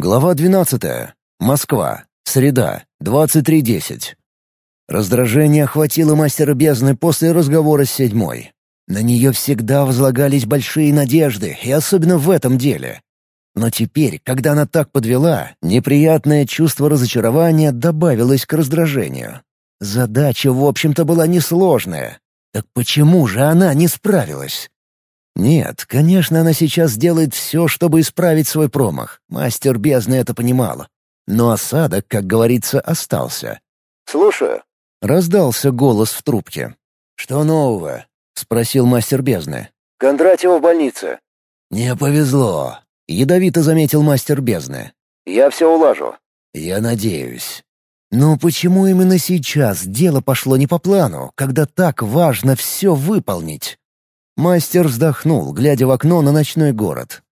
Глава 12. Москва. Среда. 23.10. Раздражение охватило мастера бездны после разговора с седьмой. На нее всегда возлагались большие надежды, и особенно в этом деле. Но теперь, когда она так подвела, неприятное чувство разочарования добавилось к раздражению. Задача, в общем-то, была несложная. Так почему же она не справилась? Нет, конечно, она сейчас делает все, чтобы исправить свой промах. Мастер бездны это понимала. Но осадок, как говорится, остался. «Слушаю», — раздался голос в трубке. «Что нового?» — спросил мастер бездны. «Кондратьева в больнице». «Не повезло», — ядовито заметил мастер бездны. «Я все улажу». «Я надеюсь». Но почему именно сейчас дело пошло не по плану, когда так важно все выполнить? Мастер вздохнул, глядя в окно на ночной город.